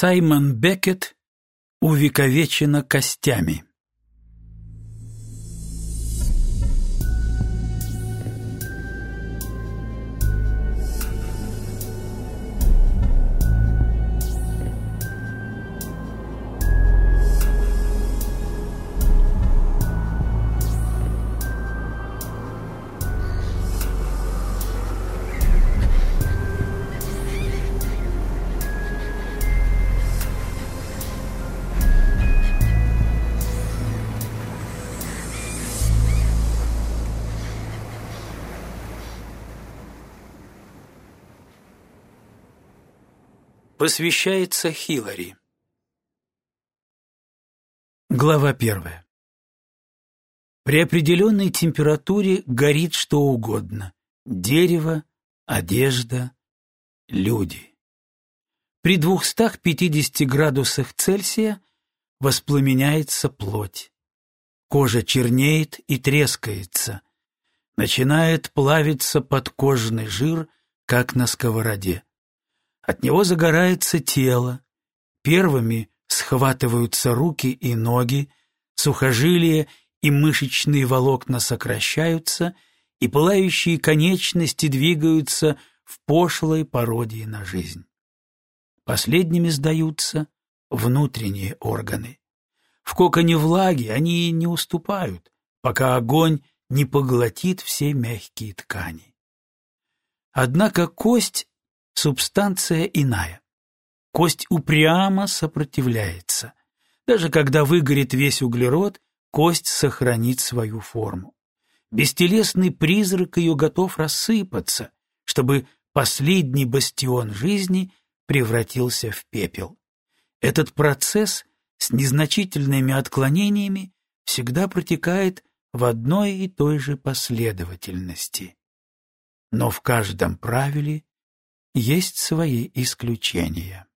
Саймон Беккет увековечена костями. Посвящается Хиллари. Глава первая. При определенной температуре горит что угодно – дерево, одежда, люди. При 250 градусах Цельсия воспламеняется плоть. Кожа чернеет и трескается, начинает плавиться подкожный жир, как на сковороде. От него загорается тело. Первыми схватываются руки и ноги, сухожилия и мышечные волокна сокращаются, и пылающие конечности двигаются в пошлой пародии на жизнь. Последними сдаются внутренние органы. В коконе влаги они не уступают, пока огонь не поглотит все мягкие ткани. Однако кость субстанция иная. Кость упрямо сопротивляется. Даже когда выгорит весь углерод, кость сохранит свою форму. Бестелесный призрак ее готов рассыпаться, чтобы последний бастион жизни превратился в пепел. Этот процесс с незначительными отклонениями всегда протекает в одной и той же последовательности. Но в каждом правиле есть свои исключения.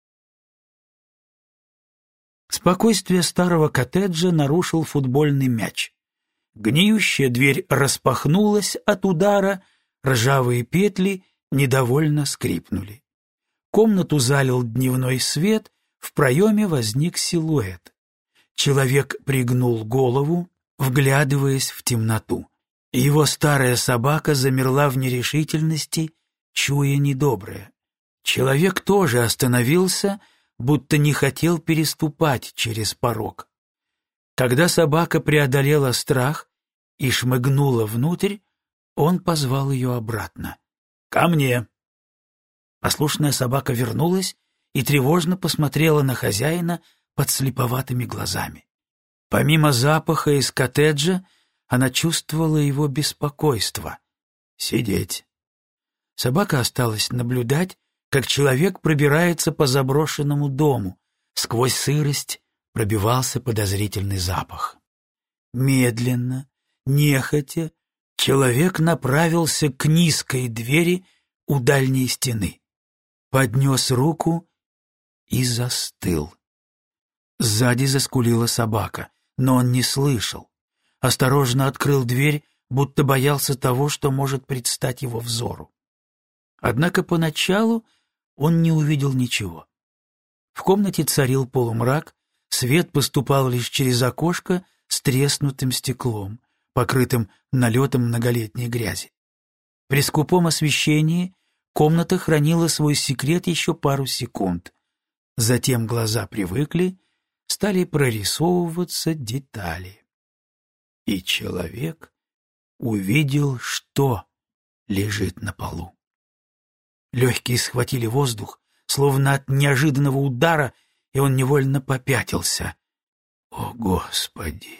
Спокойствие старого коттеджа нарушил футбольный мяч. Гниющая дверь распахнулась от удара, ржавые петли недовольно скрипнули. Комнату залил дневной свет, в проеме возник силуэт. Человек пригнул голову, вглядываясь в темноту. Его старая собака замерла в нерешительности чуя недоброе. Человек тоже остановился, будто не хотел переступать через порог. Когда собака преодолела страх и шмыгнула внутрь, он позвал ее обратно. «Ко мне!» Послушная собака вернулась и тревожно посмотрела на хозяина под слеповатыми глазами. Помимо запаха из коттеджа, она чувствовала его беспокойство. «Сидеть!» Собака осталась наблюдать, как человек пробирается по заброшенному дому. Сквозь сырость пробивался подозрительный запах. Медленно, нехотя, человек направился к низкой двери у дальней стены. Поднес руку и застыл. Сзади заскулила собака, но он не слышал. Осторожно открыл дверь, будто боялся того, что может предстать его взору. Однако поначалу он не увидел ничего. В комнате царил полумрак, свет поступал лишь через окошко с треснутым стеклом, покрытым налетом многолетней грязи. При скупом освещении комната хранила свой секрет еще пару секунд. Затем глаза привыкли, стали прорисовываться детали. И человек увидел, что лежит на полу. Легкие схватили воздух, словно от неожиданного удара, и он невольно попятился. О, Господи!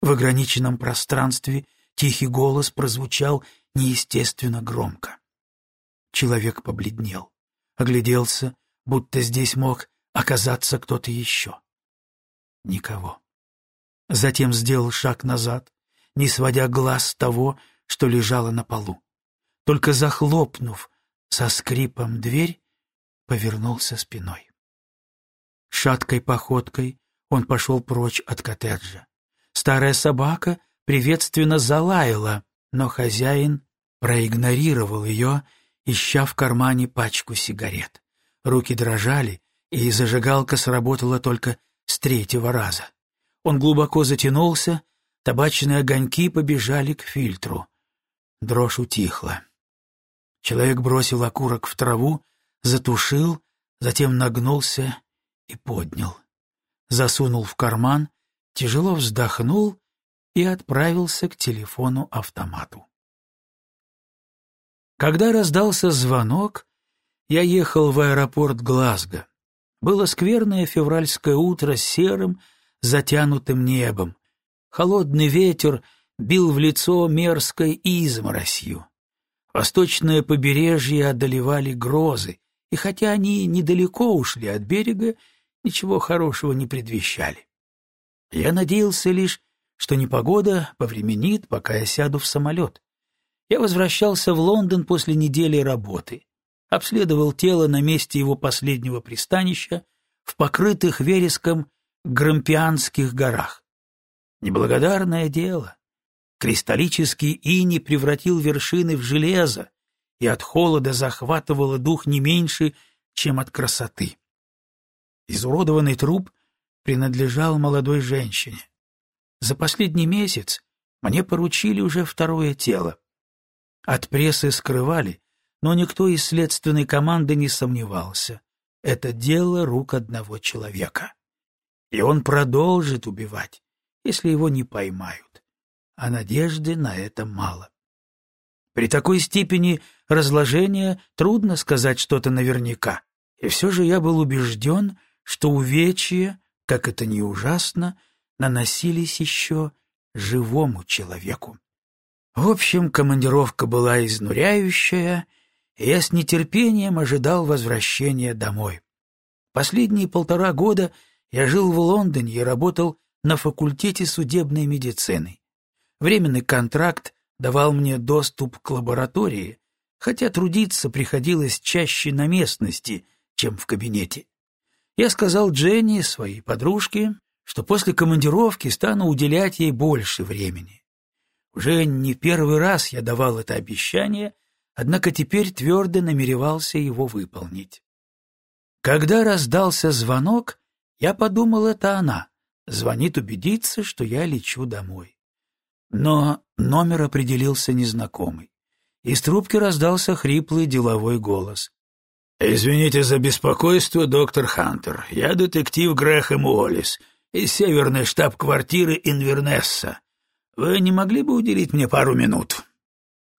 В ограниченном пространстве тихий голос прозвучал неестественно громко. Человек побледнел, огляделся, будто здесь мог оказаться кто-то еще. Никого. Затем сделал шаг назад, не сводя глаз с того, что лежало на полу. Только захлопнув со скрипом дверь повернулся спиной. Шаткой походкой он пошел прочь от коттеджа. Старая собака приветственно залаяла, но хозяин проигнорировал ее, ища в кармане пачку сигарет. Руки дрожали, и зажигалка сработала только с третьего раза. Он глубоко затянулся, табачные огоньки побежали к фильтру. Дрожь утихла. Человек бросил окурок в траву, затушил, затем нагнулся и поднял. Засунул в карман, тяжело вздохнул и отправился к телефону-автомату. Когда раздался звонок, я ехал в аэропорт Глазго. Было скверное февральское утро с серым, затянутым небом. Холодный ветер бил в лицо мерзкой изморосью. Восточное побережье одолевали грозы, и хотя они недалеко ушли от берега, ничего хорошего не предвещали. Я надеялся лишь, что непогода повременит, пока я сяду в самолет. Я возвращался в Лондон после недели работы, обследовал тело на месте его последнего пристанища в покрытых вереском Грампианских горах. Неблагодарное дело. Кристаллический иней превратил вершины в железо, и от холода захватывало дух не меньше, чем от красоты. Изуродованный труп принадлежал молодой женщине. За последний месяц мне поручили уже второе тело. От прессы скрывали, но никто из следственной команды не сомневался. Это дело рук одного человека. И он продолжит убивать, если его не поймают. А надежды на это мало. При такой степени разложения трудно сказать что-то наверняка. И все же я был убежден, что увечья, как это ни ужасно, наносились еще живому человеку. В общем, командировка была изнуряющая, и я с нетерпением ожидал возвращения домой. Последние полтора года я жил в Лондоне и работал на факультете судебной медицины. Временный контракт давал мне доступ к лаборатории, хотя трудиться приходилось чаще на местности, чем в кабинете. Я сказал Дженни, своей подружке, что после командировки стану уделять ей больше времени. Уже не первый раз я давал это обещание, однако теперь твердо намеревался его выполнить. Когда раздался звонок, я подумал, это она, звонит убедиться, что я лечу домой. Но номер определился незнакомый. Из трубки раздался хриплый деловой голос. «Извините за беспокойство, доктор Хантер. Я детектив Грэхэм Уоллес из северной штаб-квартиры Инвернесса. Вы не могли бы уделить мне пару минут?»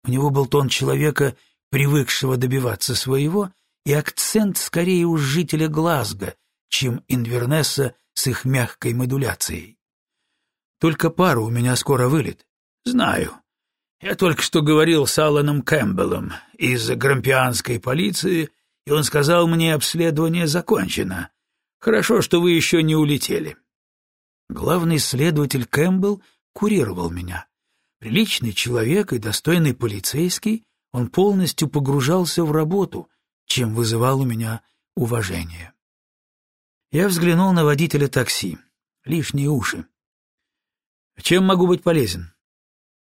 У него был тон человека, привыкшего добиваться своего, и акцент скорее у жителя Глазго, чем Инвернесса с их мягкой модуляцией. «Только пару у меня скоро вылет». «Знаю. Я только что говорил с Алланом Кэмпбеллом из грампианской полиции, и он сказал мне, обследование закончено. Хорошо, что вы еще не улетели». Главный следователь Кэмпбелл курировал меня. Приличный человек и достойный полицейский, он полностью погружался в работу, чем вызывал у меня уважение. Я взглянул на водителя такси. Лишние уши. «Чем могу быть полезен?»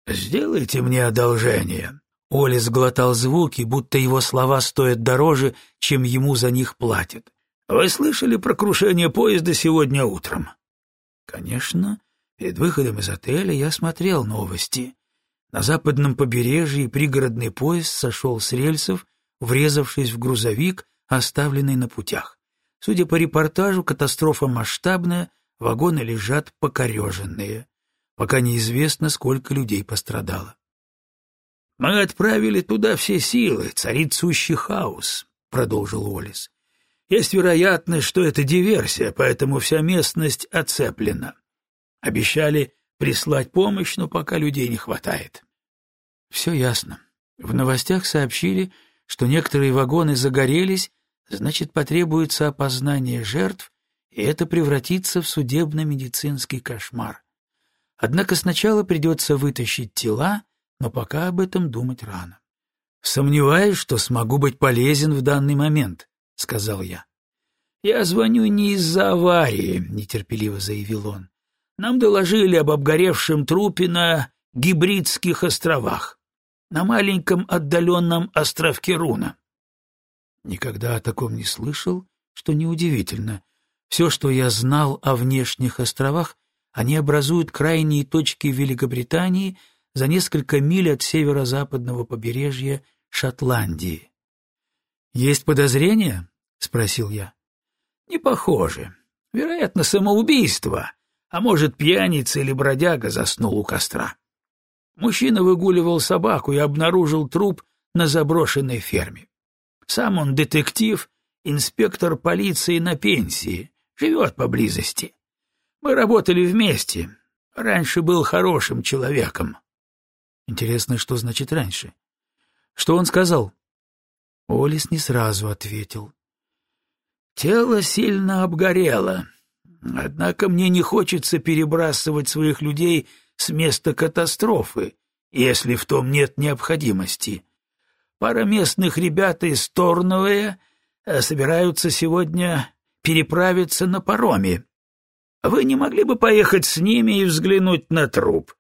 «Сделайте мне одолжение». Оли сглотал звуки, будто его слова стоят дороже, чем ему за них платят. «Вы слышали про крушение поезда сегодня утром?» Конечно, перед выходом из отеля я смотрел новости. На западном побережье пригородный поезд сошел с рельсов, врезавшись в грузовик, оставленный на путях. Судя по репортажу, катастрофа масштабная, вагоны лежат покореженные. Пока неизвестно, сколько людей пострадало. «Мы отправили туда все силы, царит сущий хаос», — продолжил Уоллес. Есть вероятность, что это диверсия, поэтому вся местность оцеплена. Обещали прислать помощь, но пока людей не хватает. Все ясно. В новостях сообщили, что некоторые вагоны загорелись, значит, потребуется опознание жертв, и это превратится в судебно-медицинский кошмар. Однако сначала придется вытащить тела, но пока об этом думать рано. Сомневаюсь, что смогу быть полезен в данный момент, — сказал я. «Я звоню не из-за аварии», — нетерпеливо заявил он. «Нам доложили об обгоревшем трупе на Гибридских островах, на маленьком отдаленном островке Руна». Никогда о таком не слышал что неудивительно. Все, что я знал о внешних островах, они образуют крайние точки Великобритании за несколько миль от северо-западного побережья Шотландии. «Есть подозрения?» — спросил я. «Не похоже. Вероятно, самоубийство, а может, пьяница или бродяга заснул у костра. Мужчина выгуливал собаку и обнаружил труп на заброшенной ферме. Сам он детектив, инспектор полиции на пенсии, живет поблизости. Мы работали вместе. Раньше был хорошим человеком. Интересно, что значит раньше? Что он сказал? Олис не сразу ответил. Тело сильно обгорело. Однако мне не хочется перебрасывать своих людей с места катастрофы, если в том нет необходимости. Пара местных ребят из Торновая э, собираются сегодня переправиться на пароме. Вы не могли бы поехать с ними и взглянуть на труп?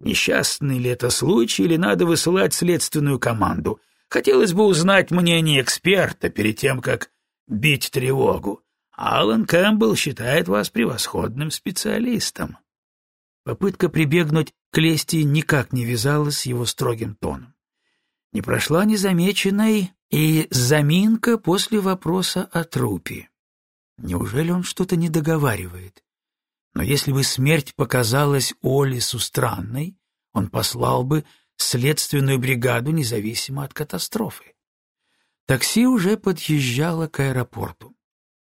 Несчастный ли это случай, или надо высылать следственную команду? Хотелось бы узнать мнение эксперта перед тем, как бить тревогу. Алан Кэмпбелл считает вас превосходным специалистом. Попытка прибегнуть к лести никак не вязалась с его строгим тоном. Не прошла незамеченной и заминка после вопроса о трупе. Неужели он что-то не договаривает? Но если бы смерть показалась Олису странной, он послал бы следственную бригаду независимо от катастрофы. Такси уже подъезжало к аэропорту.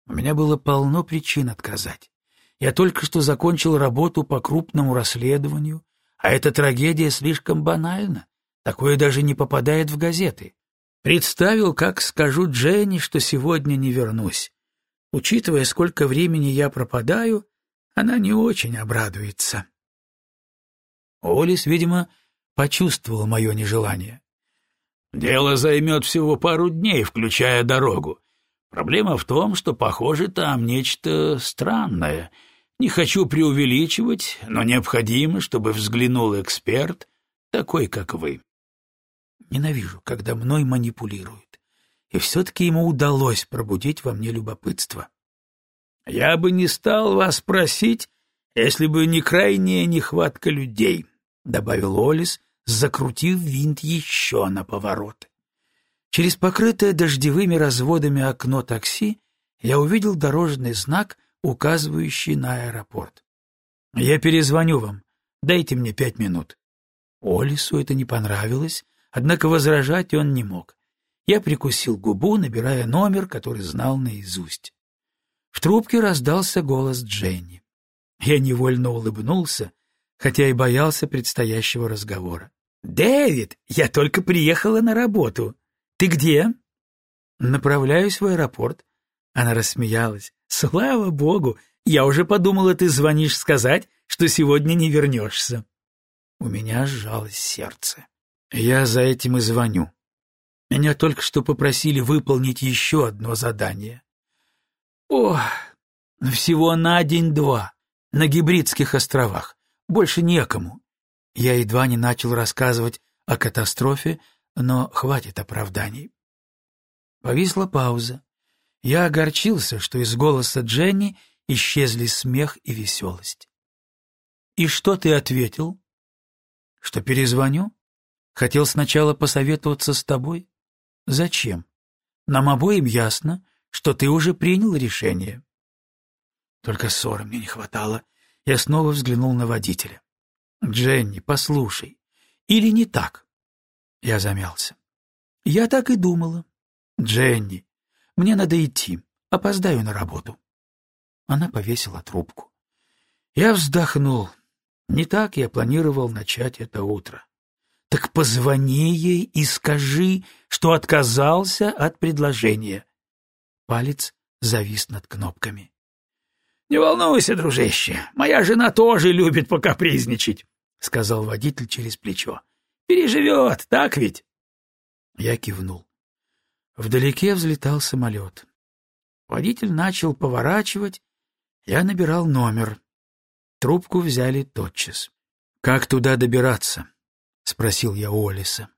У меня было полно причин отказать. Я только что закончил работу по крупному расследованию, а эта трагедия слишком банальна. Такое даже не попадает в газеты. Представил, как скажу Дженни, что сегодня не вернусь. Учитывая, сколько времени я пропадаю, она не очень обрадуется. Олис, видимо, почувствовал мое нежелание. «Дело займет всего пару дней, включая дорогу. Проблема в том, что, похоже, там нечто странное — не хочу преувеличивать, но необходимо, чтобы взглянул эксперт, такой, как вы. Ненавижу, когда мной манипулируют. И все-таки ему удалось пробудить во мне любопытство. Я бы не стал вас просить, если бы не крайняя нехватка людей, — добавил Олис, закрутив винт еще на поворот. Через покрытое дождевыми разводами окно такси я увидел дорожный знак — указывающий на аэропорт. «Я перезвоню вам. Дайте мне пять минут». Олису это не понравилось, однако возражать он не мог. Я прикусил губу, набирая номер, который знал наизусть. В трубке раздался голос Дженни. Я невольно улыбнулся, хотя и боялся предстоящего разговора. «Дэвид, я только приехала на работу. Ты где?» «Направляюсь в аэропорт». Она рассмеялась. Слава богу, я уже подумала, ты звонишь сказать, что сегодня не вернешься. У меня сжалось сердце. Я за этим и звоню. Меня только что попросили выполнить еще одно задание. О, всего на день-два, на Гибридских островах. Больше некому. Я едва не начал рассказывать о катастрофе, но хватит оправданий. Повисла пауза. Я огорчился, что из голоса Дженни исчезли смех и веселость. «И что ты ответил?» «Что перезвоню? Хотел сначала посоветоваться с тобой? Зачем? Нам обоим ясно, что ты уже принял решение». Только ссоры мне не хватало. Я снова взглянул на водителя. «Дженни, послушай. Или не так?» Я замялся. «Я так и думала. Дженни, мне надо идти. Опоздаю на работу. Она повесила трубку. Я вздохнул. Не так я планировал начать это утро. Так позвони ей и скажи, что отказался от предложения. Палец завис над кнопками. — Не волнуйся, дружище, моя жена тоже любит покапризничать, — сказал водитель через плечо. — Переживет, так ведь? Я кивнул. Вдалеке взлетал самолет. Водитель начал поворачивать, я набирал номер. Трубку взяли тотчас. — Как туда добираться? — спросил я у Олиса.